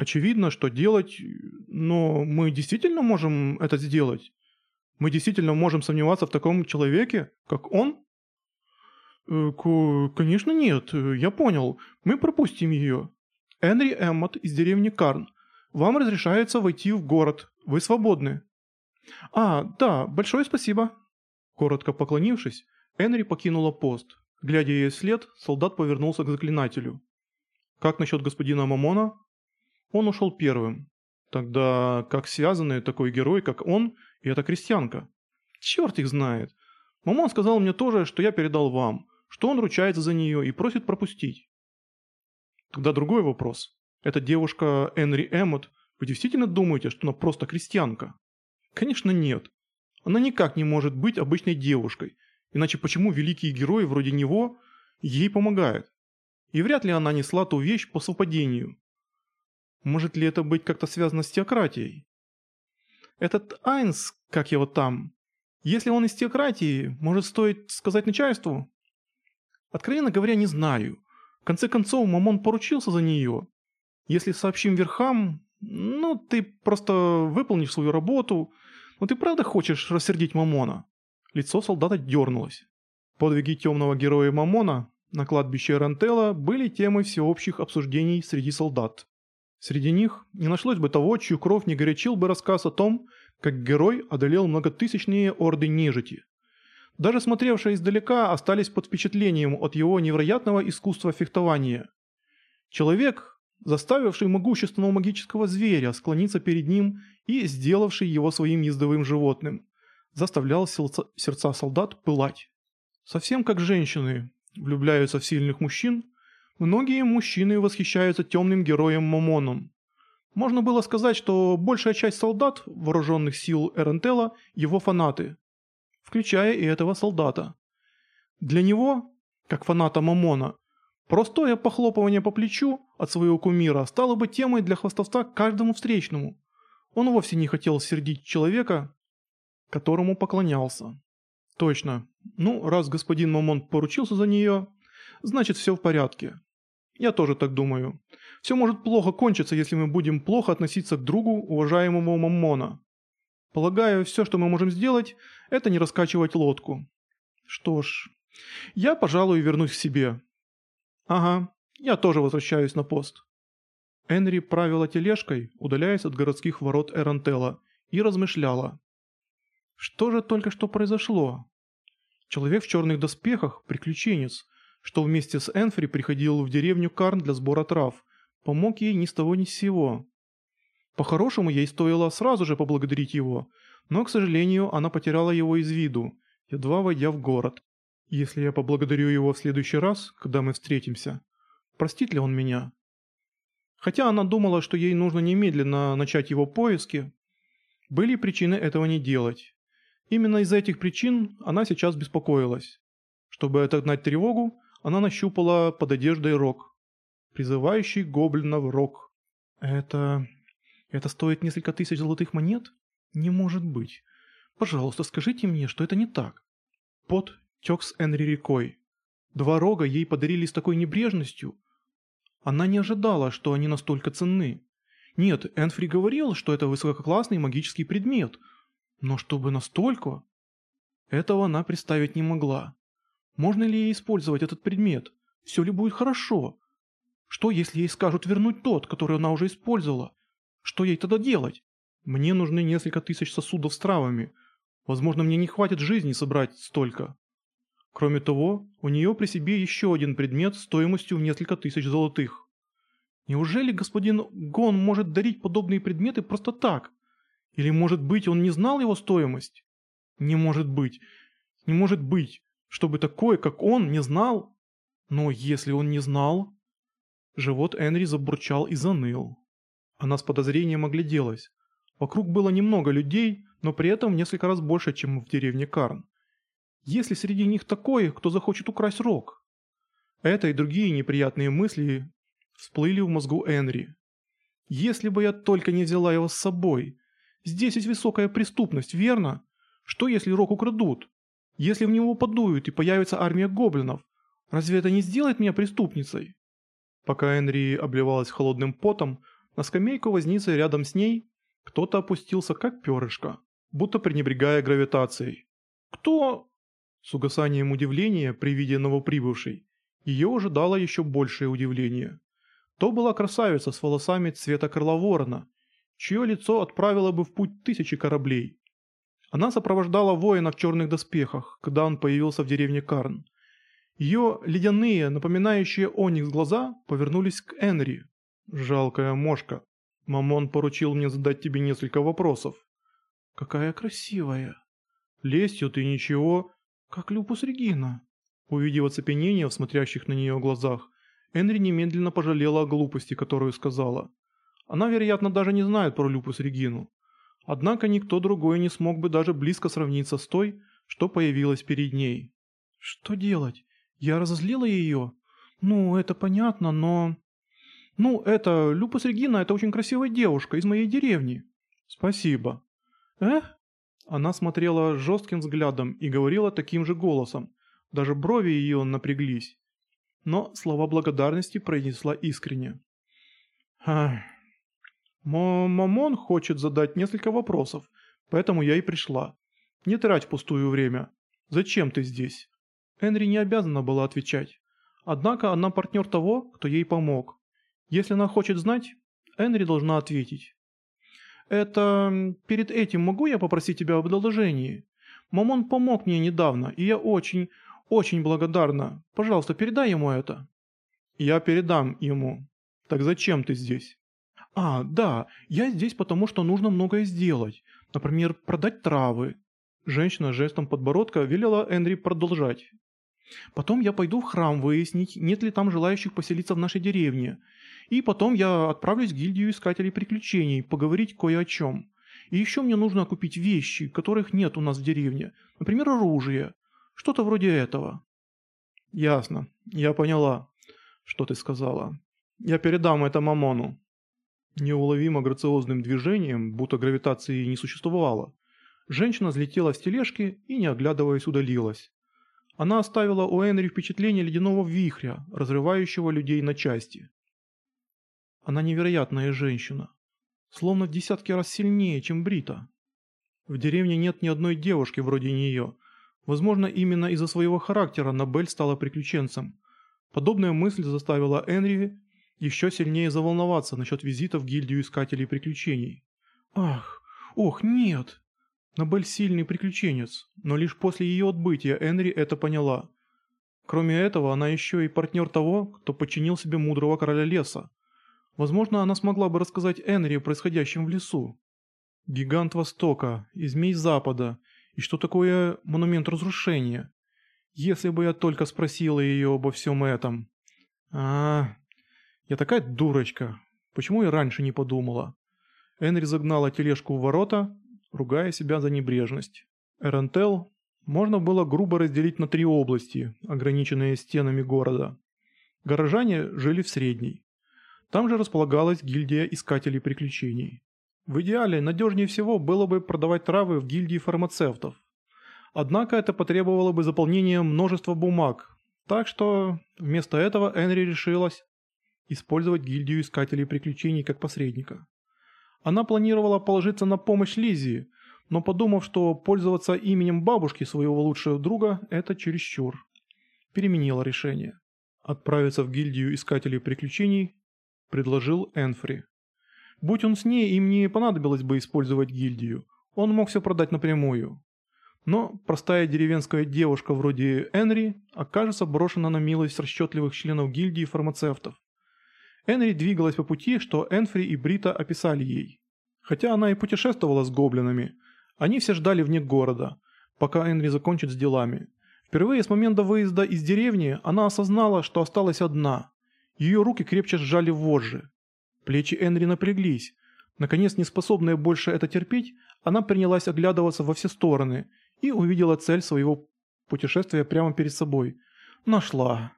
Очевидно, что делать, но мы действительно можем это сделать? Мы действительно можем сомневаться в таком человеке, как он? Э, конечно нет, я понял. Мы пропустим ее. Энри Эммот из деревни Карн. Вам разрешается войти в город. Вы свободны. А, да, большое спасибо. Коротко поклонившись, Энри покинула пост. Глядя ей вслед, солдат повернулся к заклинателю. «Как насчет господина Мамона?» Он ушел первым. Тогда как связаны такой герой, как он, и эта крестьянка? Черт их знает. Мамон сказал мне тоже, что я передал вам, что он ручается за нее и просит пропустить. Тогда другой вопрос. Эта девушка Энри Эммот, вы действительно думаете, что она просто крестьянка? Конечно нет. Она никак не может быть обычной девушкой, иначе почему великие герои вроде него ей помогают? И вряд ли она несла ту вещь по совпадению. Может ли это быть как-то связано с теократией? Этот Айнс, как его там, если он из теократии, может стоит сказать начальству? Откровенно говоря, не знаю. В конце концов, Мамон поручился за нее. Если сообщим верхам, ну, ты просто выполнишь свою работу. Но ты правда хочешь рассердить Мамона? Лицо солдата дернулось. Подвиги темного героя Мамона на кладбище Рантелла были темой всеобщих обсуждений среди солдат. Среди них не нашлось бы того, чью кровь не горячил бы рассказ о том, как герой одолел многотысячные орды нежити. Даже смотревшие издалека остались под впечатлением от его невероятного искусства фехтования. Человек, заставивший могущественного магического зверя склониться перед ним и сделавший его своим ездовым животным, заставлял сердца солдат пылать. Совсем как женщины влюбляются в сильных мужчин, Многие мужчины восхищаются темным героем Момоном. Можно было сказать, что большая часть солдат вооруженных сил Эрентела – его фанаты, включая и этого солдата. Для него, как фаната Момона, простое похлопывание по плечу от своего кумира стало бы темой для хвастовства каждому встречному. Он вовсе не хотел сердить человека, которому поклонялся. Точно. Ну, раз господин Момон поручился за нее, значит все в порядке. Я тоже так думаю. Все может плохо кончиться, если мы будем плохо относиться к другу, уважаемого Момона. Полагаю, все, что мы можем сделать, это не раскачивать лодку. Что ж, я, пожалуй, вернусь к себе. Ага, я тоже возвращаюсь на пост. Энри правила тележкой, удаляясь от городских ворот Эрантелла, и размышляла. Что же только что произошло? Человек в черных доспехах, приключенец, что вместе с Энфри приходил в деревню Карн для сбора трав, помог ей ни с того ни с сего. По-хорошему, ей стоило сразу же поблагодарить его, но, к сожалению, она потеряла его из виду, едва войдя в город. Если я поблагодарю его в следующий раз, когда мы встретимся, простит ли он меня? Хотя она думала, что ей нужно немедленно начать его поиски, были причины этого не делать. Именно из-за этих причин она сейчас беспокоилась. Чтобы отогнать тревогу, она нащупала под одеждой рог. Призывающий гоблинов рог. Это... это стоит несколько тысяч золотых монет? Не может быть. Пожалуйста, скажите мне, что это не так. Пот тек с Энри рекой. Два рога ей подарили с такой небрежностью. Она не ожидала, что они настолько ценны. Нет, Энфри говорил, что это высококлассный магический предмет. Но чтобы настолько... Этого она представить не могла. Можно ли ей использовать этот предмет? Все ли будет хорошо? Что, если ей скажут вернуть тот, который она уже использовала? Что ей тогда делать? Мне нужны несколько тысяч сосудов с травами. Возможно, мне не хватит жизни собрать столько. Кроме того, у нее при себе еще один предмет стоимостью в несколько тысяч золотых. Неужели господин Гон может дарить подобные предметы просто так? Или, может быть, он не знал его стоимость? Не может быть. Не может быть чтобы такой, как он, не знал? Но если он не знал... Живот Энри забурчал и заныл. Она с подозрением огляделась. Вокруг было немного людей, но при этом несколько раз больше, чем в деревне Карн. Если среди них такой, кто захочет украсть рог? Это и другие неприятные мысли всплыли в мозгу Энри. Если бы я только не взяла его с собой. Здесь есть высокая преступность, верно? Что если рог украдут? Если в него подуют и появится армия гоблинов, разве это не сделает меня преступницей? Пока Энри обливалась холодным потом, На скамейку возницы рядом с ней кто-то опустился как перышко, будто пренебрегая гравитацией. «Кто?» С угасанием удивления при виде новоприбывшей ее ожидало еще большее удивление. То была красавица с волосами цвета крыла ворона, чье лицо отправило бы в путь тысячи кораблей. Она сопровождала воина в черных доспехах, когда он появился в деревне Карн. Ее ледяные, напоминающие оникс глаза, повернулись к Энри. «Жалкая мошка. Мамон поручил мне задать тебе несколько вопросов». «Какая красивая!» «Лестью ты ничего, как Люпус Регина». Увидев оцепенение в смотрящих на нее глазах, Энри немедленно пожалела о глупости, которую сказала. Она, вероятно, даже не знает про Люпус Регину. Однако никто другой не смог бы даже близко сравниться с той, что появилась перед ней. Что делать? Я разозлила ее? Ну, это понятно, но... Ну, это... Люпус Регина – это очень красивая девушка из моей деревни. Спасибо. Эх? Она смотрела жестким взглядом и говорила таким же голосом. Даже брови ее напряглись но слова благодарности произнесла искренне. «Ах, Мамон хочет задать несколько вопросов, поэтому я и пришла. Не трать пустую время. Зачем ты здесь?» Энри не обязана была отвечать. Однако она партнер того, кто ей помог. Если она хочет знать, Энри должна ответить. «Это... перед этим могу я попросить тебя об одолжении? Мамон помог мне недавно, и я очень, очень благодарна. Пожалуйста, передай ему это». «Я передам ему. Так зачем ты здесь?» «А, да, я здесь потому, что нужно многое сделать. Например, продать травы». Женщина жестом подбородка велела Энри продолжать. «Потом я пойду в храм выяснить, нет ли там желающих поселиться в нашей деревне. И потом я отправлюсь в гильдию искателей приключений, поговорить кое о чем. И еще мне нужно купить вещи, которых нет у нас в деревне. Например, оружие. Что-то вроде этого». «Ясно. Я поняла, что ты сказала. Я передам это Мамону». Неуловимо грациозным движением, будто гравитации не существовало, женщина взлетела с тележки и, не оглядываясь, удалилась. Она оставила у Энри впечатление ледяного вихря, разрывающего людей на части. Она невероятная женщина. Словно в десятки раз сильнее, чем Брита. В деревне нет ни одной девушки вроде нее – Возможно, именно из-за своего характера Набель стала приключенцем. Подобная мысль заставила Энри еще сильнее заволноваться насчет визита в гильдию искателей приключений. «Ах, ох, нет!» Набель сильный приключенец, но лишь после ее отбытия Энри это поняла. Кроме этого, она еще и партнер того, кто подчинил себе мудрого короля леса. Возможно, она смогла бы рассказать Энри о происходящем в лесу. Гигант Востока, и Змей Запада, и что такое монумент разрушения? Если бы я только спросила ее обо всем этом. А, я такая дурочка. Почему я раньше не подумала? Энри загнала тележку в ворота, ругая себя за небрежность. Эрентел можно было грубо разделить на три области, ограниченные стенами города. Горожане жили в средней. Там же располагалась гильдия искателей приключений. В идеале надежнее всего было бы продавать травы в гильдии фармацевтов. Однако это потребовало бы заполнения множества бумаг, так что вместо этого Энри решилась использовать гильдию искателей приключений как посредника. Она планировала положиться на помощь Лизи, но подумав, что пользоваться именем бабушки своего лучшего друга – это чересчур, переменила решение. Отправиться в гильдию искателей приключений предложил Энфри. Будь он с ней, им не понадобилось бы использовать гильдию. Он мог все продать напрямую. Но простая деревенская девушка вроде Энри окажется брошена на милость расчетливых членов гильдии фармацевтов. Энри двигалась по пути, что Энфри и Брита описали ей. Хотя она и путешествовала с гоблинами, они все ждали вне города, пока Энри закончит с делами. Впервые с момента выезда из деревни она осознала, что осталась одна. Ее руки крепче сжали вожжи. Плечи Энри напряглись. Наконец, не способная больше это терпеть, она принялась оглядываться во все стороны и увидела цель своего путешествия прямо перед собой. Нашла.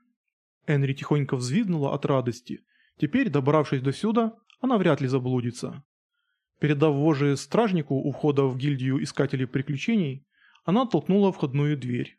Энри тихонько взвизгнула от радости. Теперь, добравшись до сюда, она вряд ли заблудится. Передав вожжи стражнику у входа в гильдию искателей приключений, она толкнула входную дверь.